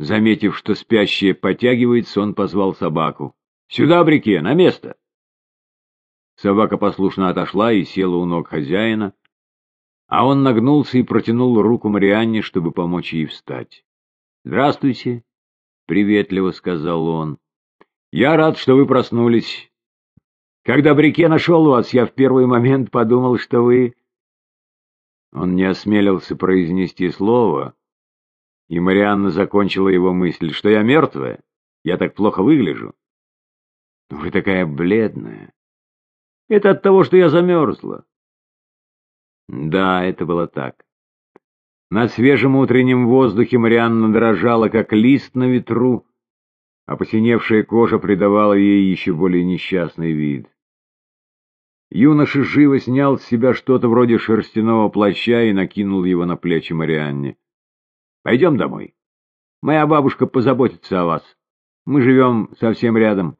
Заметив, что спящая потягивается, он позвал собаку. «Сюда, Брике, на место!» Собака послушно отошла и села у ног хозяина, а он нагнулся и протянул руку Марианне, чтобы помочь ей встать. «Здравствуйте», — приветливо сказал он. «Я рад, что вы проснулись. Когда Брике нашел вас, я в первый момент подумал, что вы...» Он не осмелился произнести слово, и Марианна закончила его мысль, что я мертвая, я так плохо выгляжу. Вы такая бледная. Это от того, что я замерзла. Да, это было так. На свежем утреннем воздухе Марианна дрожала, как лист на ветру, а посиневшая кожа придавала ей еще более несчастный вид. Юноша живо снял с себя что-то вроде шерстяного плаща и накинул его на плечи Марианне. Пойдем домой. Моя бабушка позаботится о вас. Мы живем совсем рядом.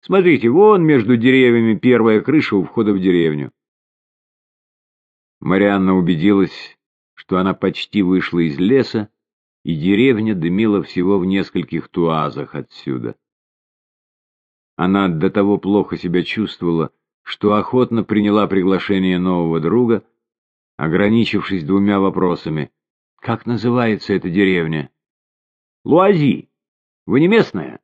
Смотрите, вон между деревьями первая крыша у входа в деревню. Марианна убедилась, что она почти вышла из леса, и деревня дымила всего в нескольких туазах отсюда. Она до того плохо себя чувствовала, что охотно приняла приглашение нового друга, ограничившись двумя вопросами — как называется эта деревня? Луази. Вы не местная?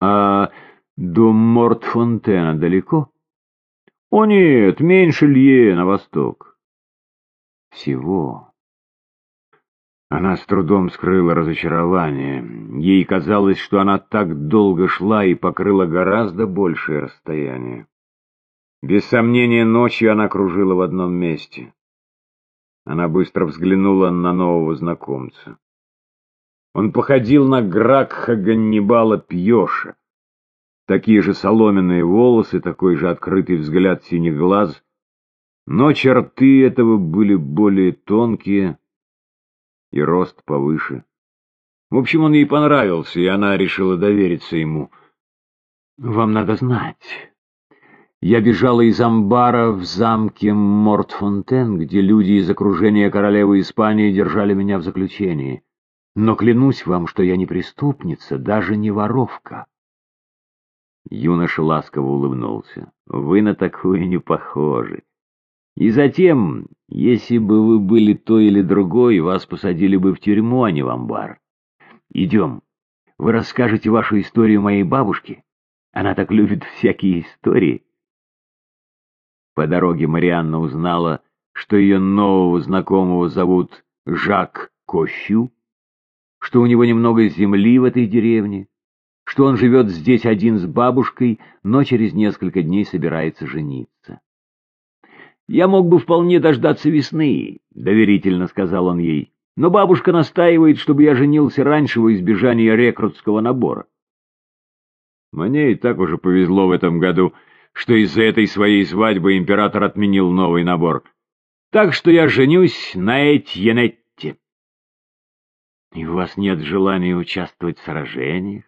А до Мортфонтена далеко? О нет, меньше Лье на восток. Всего. Она с трудом скрыла разочарование. Ей казалось, что она так долго шла и покрыла гораздо большее расстояние. Без сомнения, ночью она кружила в одном месте. Она быстро взглянула на нового знакомца. Он походил на Гракха Ганнибала Пьеша. Такие же соломенные волосы, такой же открытый взгляд синих глаз, но черты этого были более тонкие и рост повыше. В общем, он ей понравился, и она решила довериться ему. «Вам надо знать, я бежала из амбара в замке Мортфонтен, где люди из окружения королевы Испании держали меня в заключении. Но клянусь вам, что я не преступница, даже не воровка. Юноша ласково улыбнулся. Вы на такую не похожи. И затем, если бы вы были той или другой, вас посадили бы в тюрьму, а не в амбар. Идем. Вы расскажете вашу историю моей бабушке. Она так любит всякие истории. По дороге Марианна узнала, что ее нового знакомого зовут Жак Кощу, что у него немного земли в этой деревне, что он живет здесь один с бабушкой, но через несколько дней собирается жениться. «Я мог бы вполне дождаться весны», — доверительно сказал он ей, «но бабушка настаивает, чтобы я женился раньше во избежание рекрутского набора». «Мне и так уже повезло в этом году», что из-за этой своей свадьбы император отменил новый набор. Так что я женюсь на Этьенетте. И у вас нет желания участвовать в сражениях?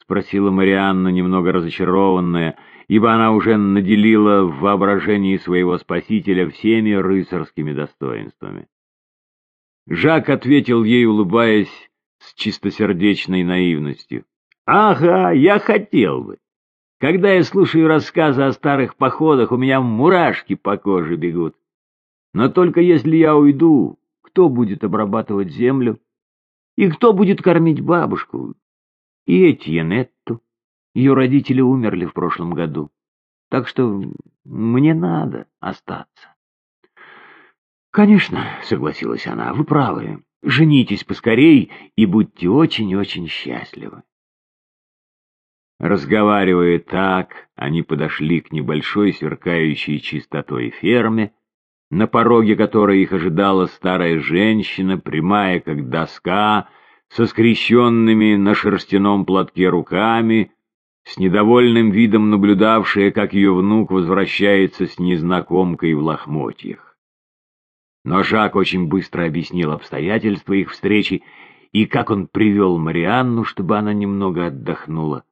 Спросила Марианна, немного разочарованная, ибо она уже наделила в воображении своего спасителя всеми рыцарскими достоинствами. Жак ответил ей, улыбаясь с чистосердечной наивностью. «Ага, я хотел бы. Когда я слушаю рассказы о старых походах, у меня мурашки по коже бегут. Но только если я уйду, кто будет обрабатывать землю? И кто будет кормить бабушку? И Этьенетту. Ее родители умерли в прошлом году. Так что мне надо остаться. «Конечно», — согласилась она, — «вы правы. Женитесь поскорей и будьте очень-очень счастливы». Разговаривая так, они подошли к небольшой сверкающей чистотой ферме, на пороге которой их ожидала старая женщина, прямая как доска, со скрещенными на шерстяном платке руками, с недовольным видом наблюдавшая, как ее внук возвращается с незнакомкой в лохмотьях. Но Жак очень быстро объяснил обстоятельства их встречи и как он привел Марианну, чтобы она немного отдохнула.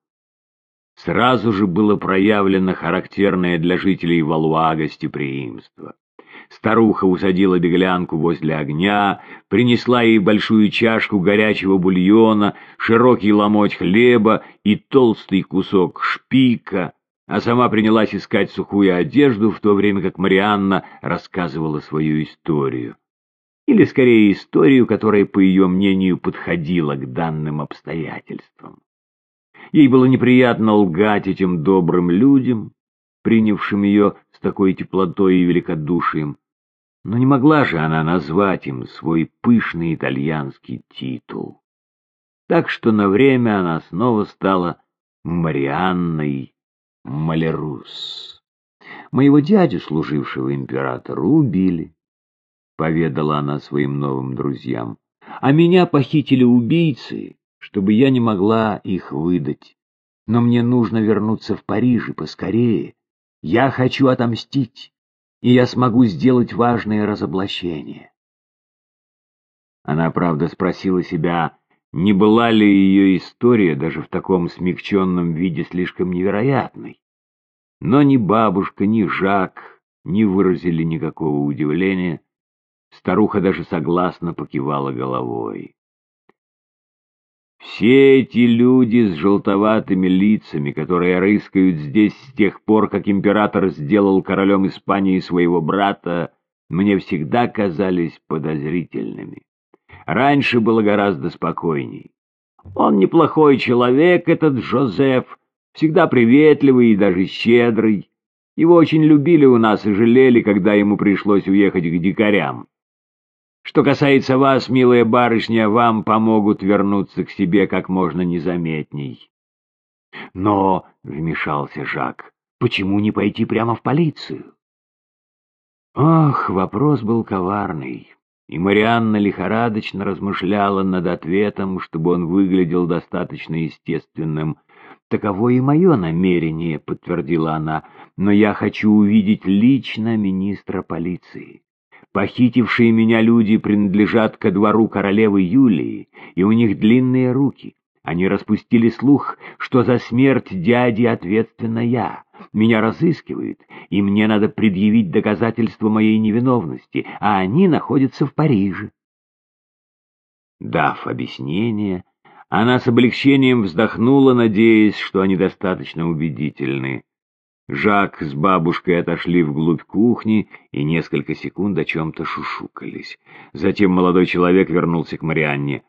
Сразу же было проявлено характерное для жителей Валуа гостеприимство. Старуха усадила беглянку возле огня, принесла ей большую чашку горячего бульона, широкий ломоть хлеба и толстый кусок шпика, а сама принялась искать сухую одежду, в то время как Марианна рассказывала свою историю. Или, скорее, историю, которая, по ее мнению, подходила к данным обстоятельствам. Ей было неприятно лгать этим добрым людям, принявшим ее с такой теплотой и великодушием, но не могла же она назвать им свой пышный итальянский титул. Так что на время она снова стала Марианной Малерус. Моего дядю, служившего императору, убили, — поведала она своим новым друзьям. А меня похитили убийцы, чтобы я не могла их выдать. Но мне нужно вернуться в Париж и поскорее. Я хочу отомстить и я смогу сделать важное разоблачение. Она, правда, спросила себя, не была ли ее история даже в таком смягченном виде слишком невероятной. Но ни бабушка, ни Жак не выразили никакого удивления. Старуха даже согласно покивала головой. Все эти люди с желтоватыми лицами, которые рыскают здесь с тех пор, как император сделал королем Испании своего брата, мне всегда казались подозрительными. Раньше было гораздо спокойней. Он неплохой человек, этот Жозеф, всегда приветливый и даже щедрый. Его очень любили у нас и жалели, когда ему пришлось уехать к дикарям. Что касается вас, милая барышня, вам помогут вернуться к себе как можно незаметней. Но, — вмешался Жак, — почему не пойти прямо в полицию? Ох, вопрос был коварный, и Марианна лихорадочно размышляла над ответом, чтобы он выглядел достаточно естественным. «Таково и мое намерение», — подтвердила она, — «но я хочу увидеть лично министра полиции». Похитившие меня люди принадлежат ко двору королевы Юлии, и у них длинные руки. Они распустили слух, что за смерть дяди ответственна я. Меня разыскивают, и мне надо предъявить доказательства моей невиновности, а они находятся в Париже. Дав объяснение, она с облегчением вздохнула, надеясь, что они достаточно убедительны. Жак с бабушкой отошли вглубь кухни и несколько секунд о чем-то шушукались. Затем молодой человек вернулся к Марианне.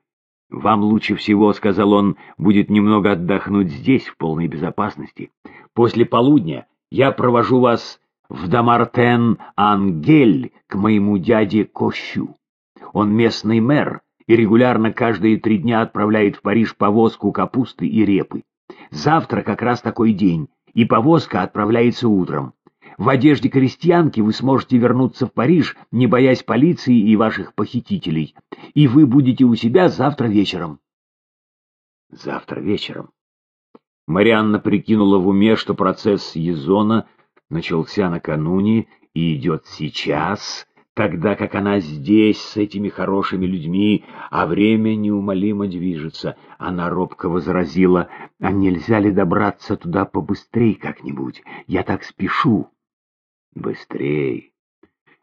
«Вам лучше всего, — сказал он, — будет немного отдохнуть здесь, в полной безопасности. После полудня я провожу вас в Дамартен-Ангель к моему дяде Кощу. Он местный мэр и регулярно каждые три дня отправляет в Париж повозку капусты и репы. Завтра как раз такой день, и повозка отправляется утром. В одежде крестьянки вы сможете вернуться в Париж, не боясь полиции и ваших похитителей, и вы будете у себя завтра вечером. Завтра вечером. Марианна прикинула в уме, что процесс Езона начался накануне и идет сейчас, тогда как она здесь с этими хорошими людьми, а время неумолимо движется. Она робко возразила, а нельзя ли добраться туда побыстрей как-нибудь? Я так спешу. Быстрей.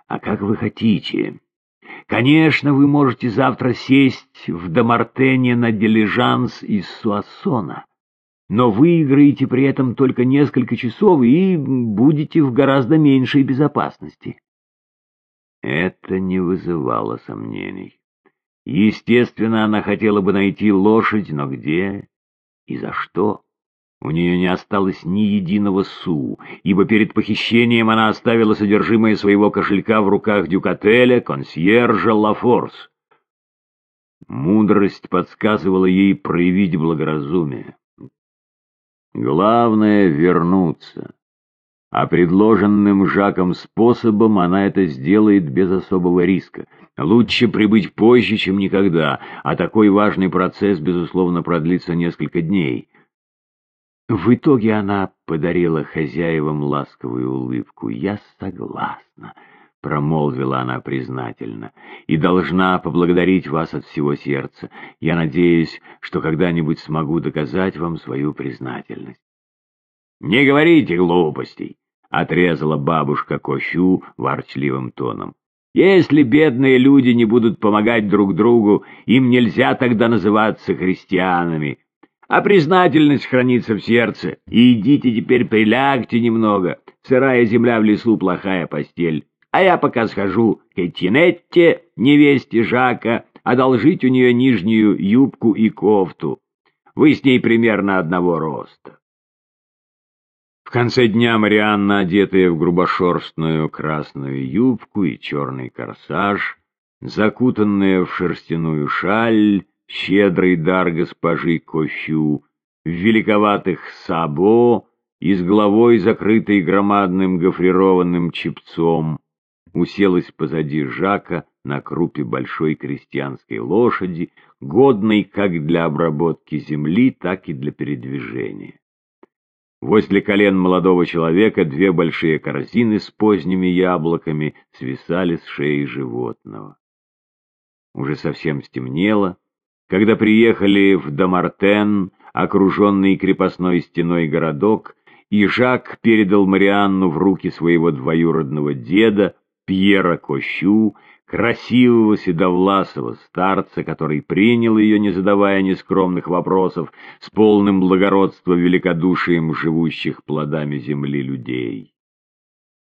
А как вы хотите? Конечно, вы можете завтра сесть в Домартене на дилижанс из Суассона. Но выиграете при этом только несколько часов и будете в гораздо меньшей безопасности. Это не вызывало сомнений. Естественно, она хотела бы найти лошадь, но где и за что? У нее не осталось ни единого су, ибо перед похищением она оставила содержимое своего кошелька в руках дюкателя, консьержа Лафорс. Мудрость подсказывала ей проявить благоразумие. Главное — вернуться а предложенным Жаком способом она это сделает без особого риска. Лучше прибыть позже, чем никогда, а такой важный процесс, безусловно, продлится несколько дней. В итоге она подарила хозяевам ласковую улыбку. «Я согласна», — промолвила она признательно, — «и должна поблагодарить вас от всего сердца. Я надеюсь, что когда-нибудь смогу доказать вам свою признательность». «Не говорите глупостей. — отрезала бабушка Кощу ворчливым тоном. «Если бедные люди не будут помогать друг другу, им нельзя тогда называться христианами. А признательность хранится в сердце. И идите теперь прилягте немного. Сырая земля в лесу — плохая постель. А я пока схожу к Этинетте, невесте Жака, одолжить у нее нижнюю юбку и кофту. Вы с ней примерно одного роста. В конце дня Марианна, одетая в грубошерстную красную юбку и черный корсаж, закутанная в шерстяную шаль, щедрый дар госпожи Кощу, в великоватых сабо и с головой, закрытой громадным гофрированным чепцом, уселась позади Жака на крупе большой крестьянской лошади, годной как для обработки земли, так и для передвижения. Возле колен молодого человека две большие корзины с поздними яблоками свисали с шеи животного. Уже совсем стемнело, когда приехали в Дамартен, окруженный крепостной стеной городок, и Жак передал Марианну в руки своего двоюродного деда, Пьера Кощу, красивого седовласого старца, который принял ее, не задавая нескромных вопросов, с полным благородством великодушием живущих плодами земли людей.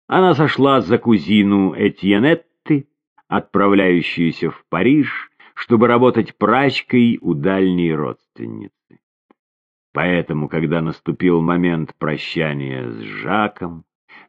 Она сошла за кузину Этьенетты, отправляющуюся в Париж, чтобы работать прачкой у дальней родственницы. Поэтому, когда наступил момент прощания с Жаком,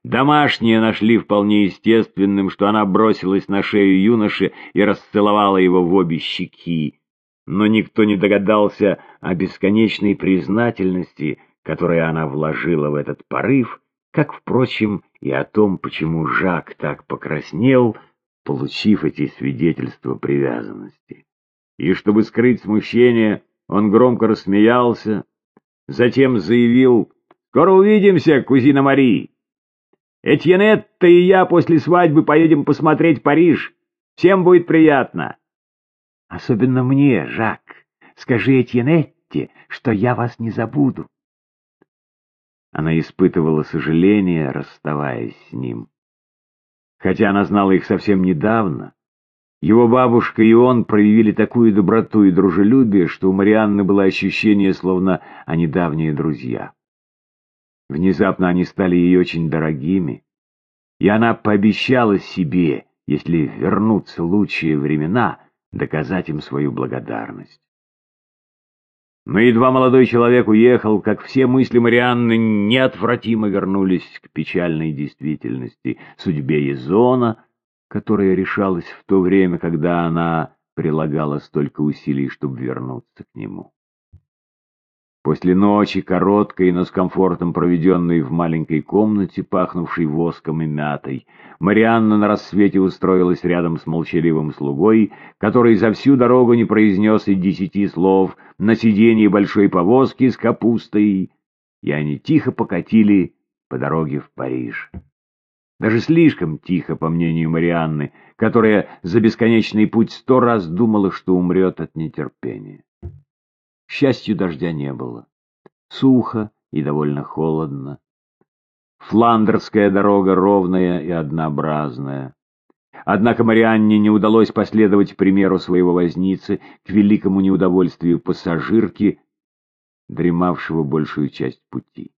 Домашние нашли вполне естественным, что она бросилась на шею юноши и расцеловала его в обе щеки. Но никто не догадался о бесконечной признательности, которую она вложила в этот порыв, как, впрочем, и о том, почему Жак так покраснел, получив эти свидетельства привязанности. И чтобы скрыть смущение, он громко рассмеялся, затем заявил «Скоро увидимся, кузина Мари!» Этьенетта и я после свадьбы поедем посмотреть Париж. Всем будет приятно. Особенно мне, Жак. Скажи Этьенетте, что я вас не забуду. Она испытывала сожаление, расставаясь с ним. Хотя она знала их совсем недавно, его бабушка и он проявили такую доброту и дружелюбие, что у Марианны было ощущение, словно они давние друзья. Внезапно они стали ей очень дорогими, и она пообещала себе, если вернутся лучшие времена, доказать им свою благодарность. Но едва молодой человек уехал, как все мысли Марианны неотвратимо вернулись к печальной действительности, судьбе Езона, которая решалась в то время, когда она прилагала столько усилий, чтобы вернуться к нему. После ночи, короткой, но с комфортом проведенной в маленькой комнате, пахнувшей воском и мятой, Марианна на рассвете устроилась рядом с молчаливым слугой, который за всю дорогу не произнес и десяти слов, на сиденье большой повозки с капустой, и они тихо покатили по дороге в Париж. Даже слишком тихо, по мнению Марианны, которая за бесконечный путь сто раз думала, что умрет от нетерпения. Счастью, дождя не было. Сухо и довольно холодно. Фландерская дорога ровная и однообразная. Однако Марианне не удалось последовать примеру своего возницы к великому неудовольствию пассажирки, дремавшего большую часть пути.